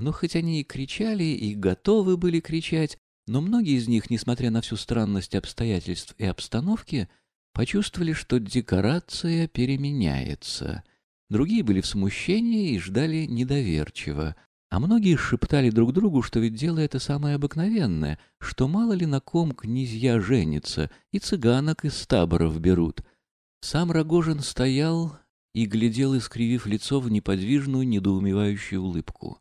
Но хоть они и кричали, и готовы были кричать, но многие из них, несмотря на всю странность обстоятельств и обстановки, почувствовали, что декорация переменяется. Другие были в смущении и ждали недоверчиво, а многие шептали друг другу, что ведь дело это самое обыкновенное, что мало ли на ком князья женятся, и цыганок из таборов берут. Сам Рогожин стоял и глядел, искривив лицо в неподвижную, недоумевающую улыбку.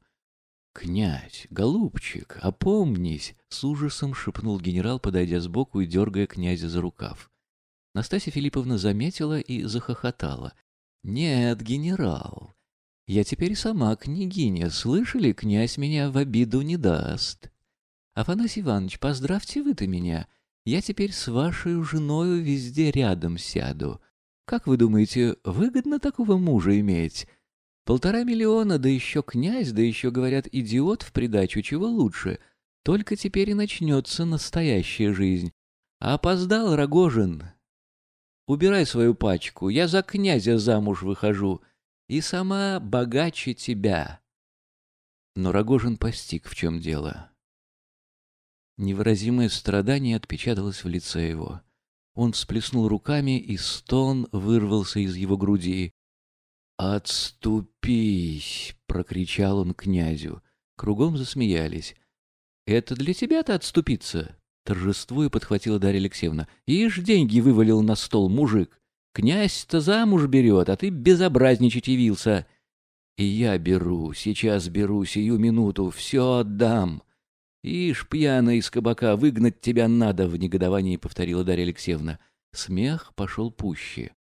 «Князь, голубчик, опомнись!» — с ужасом шепнул генерал, подойдя сбоку и дергая князя за рукав. Настасья Филипповна заметила и захохотала. «Нет, генерал, я теперь сама княгиня, слышали, князь меня в обиду не даст. Афанасий Иванович, поздравьте вы-то меня, я теперь с вашей женою везде рядом сяду. Как вы думаете, выгодно такого мужа иметь?» Полтора миллиона, да еще князь, да еще, говорят, идиот в придачу, чего лучше. Только теперь и начнется настоящая жизнь. А опоздал Рогожин. Убирай свою пачку, я за князя замуж выхожу. И сама богаче тебя. Но Рогожин постиг, в чем дело. Невыразимое страдание отпечаталось в лице его. Он всплеснул руками, и стон вырвался из его груди. «Отступись!» — прокричал он князю. Кругом засмеялись. «Это для тебя-то отступиться?» Торжествуя подхватила Дарья Алексеевна. «Ишь, деньги вывалил на стол мужик. Князь-то замуж берет, а ты безобразничать явился». «И я беру, сейчас беру, сию минуту, все отдам». «Ишь, пьяная из кабака, выгнать тебя надо!» — в негодовании повторила Дарья Алексеевна. Смех пошел пуще.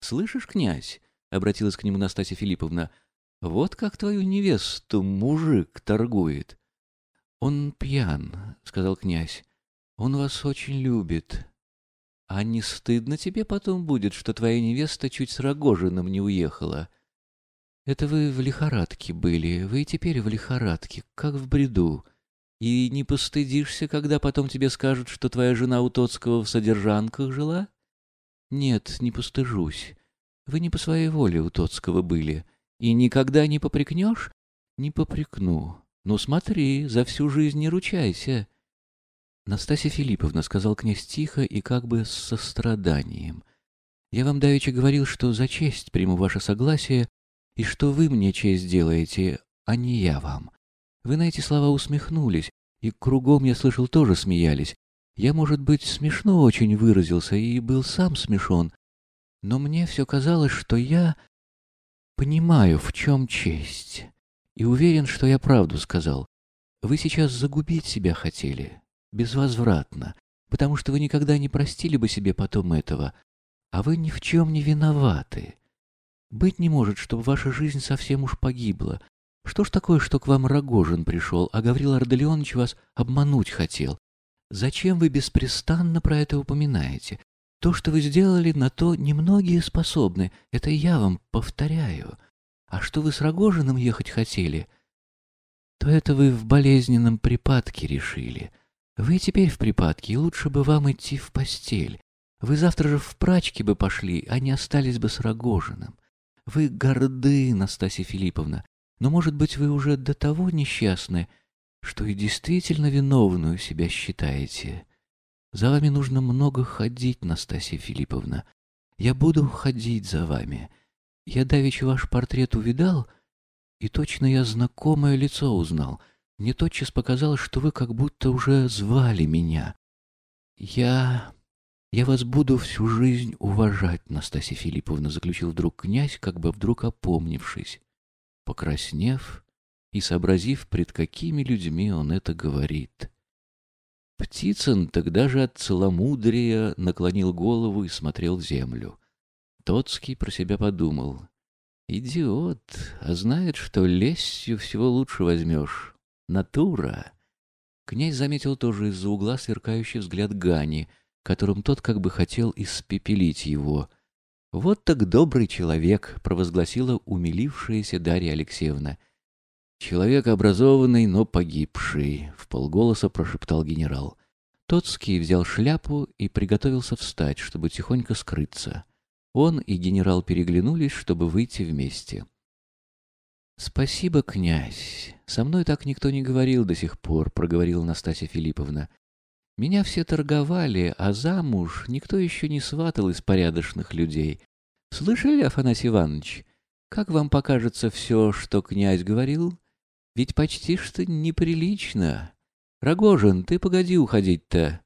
«Слышишь, князь?» — обратилась к нему Настасья Филипповна. — Вот как твою невесту мужик торгует. — Он пьян, — сказал князь. — Он вас очень любит. А не стыдно тебе потом будет, что твоя невеста чуть с Рогожиным не уехала? Это вы в лихорадке были, вы и теперь в лихорадке, как в бреду. И не постыдишься, когда потом тебе скажут, что твоя жена у Тоцкого в содержанках жила? Нет, не постыжусь. Вы не по своей воле у Тоцкого были. И никогда не попрекнешь? Не попрекну. Ну смотри, за всю жизнь не ручайся. Настасья Филипповна, сказал князь тихо и как бы с состраданием. Я вам давеча говорил, что за честь приму ваше согласие, и что вы мне честь делаете, а не я вам. Вы на эти слова усмехнулись, и кругом, я слышал, тоже смеялись. Я, может быть, смешно очень выразился и был сам смешон, но мне все казалось, что я понимаю, в чем честь, и уверен, что я правду сказал. Вы сейчас загубить себя хотели, безвозвратно, потому что вы никогда не простили бы себе потом этого, а вы ни в чем не виноваты. Быть не может, чтобы ваша жизнь совсем уж погибла. Что ж такое, что к вам Рогожин пришел, а Гаврил Арделеонович вас обмануть хотел? Зачем вы беспрестанно про это упоминаете? То, что вы сделали, на то немногие способны. Это я вам повторяю. А что вы с Рогожиным ехать хотели, то это вы в болезненном припадке решили. Вы теперь в припадке, и лучше бы вам идти в постель. Вы завтра же в прачки бы пошли, а не остались бы с Рогожиным. Вы горды, Настасья Филипповна, но, может быть, вы уже до того несчастны, что и действительно виновную себя считаете. За вами нужно много ходить, Настасья Филипповна. Я буду ходить за вами. Я давеча ваш портрет увидал, и точно я знакомое лицо узнал. Мне тотчас показалось, что вы как будто уже звали меня. Я... я вас буду всю жизнь уважать, Настасья Филипповна, заключил вдруг князь, как бы вдруг опомнившись, покраснев и сообразив, пред какими людьми он это говорит. Птицын тогда же от целомудрия наклонил голову и смотрел в землю. Тоцкий про себя подумал. «Идиот, а знает, что лестью всего лучше возьмешь. Натура!» Князь заметил тоже из-за угла сверкающий взгляд Гани, которым тот как бы хотел испепелить его. «Вот так добрый человек!» — провозгласила умилившаяся Дарья Алексеевна. «Человек образованный, но погибший», — в полголоса прошептал генерал. Тоцкий взял шляпу и приготовился встать, чтобы тихонько скрыться. Он и генерал переглянулись, чтобы выйти вместе. «Спасибо, князь. Со мной так никто не говорил до сих пор», — проговорила Настасья Филипповна. «Меня все торговали, а замуж никто еще не сватал из порядочных людей. Слышали, Афанасий Иванович, как вам покажется все, что князь говорил? Ведь почти что неприлично. Рогожин, ты погоди уходить-то.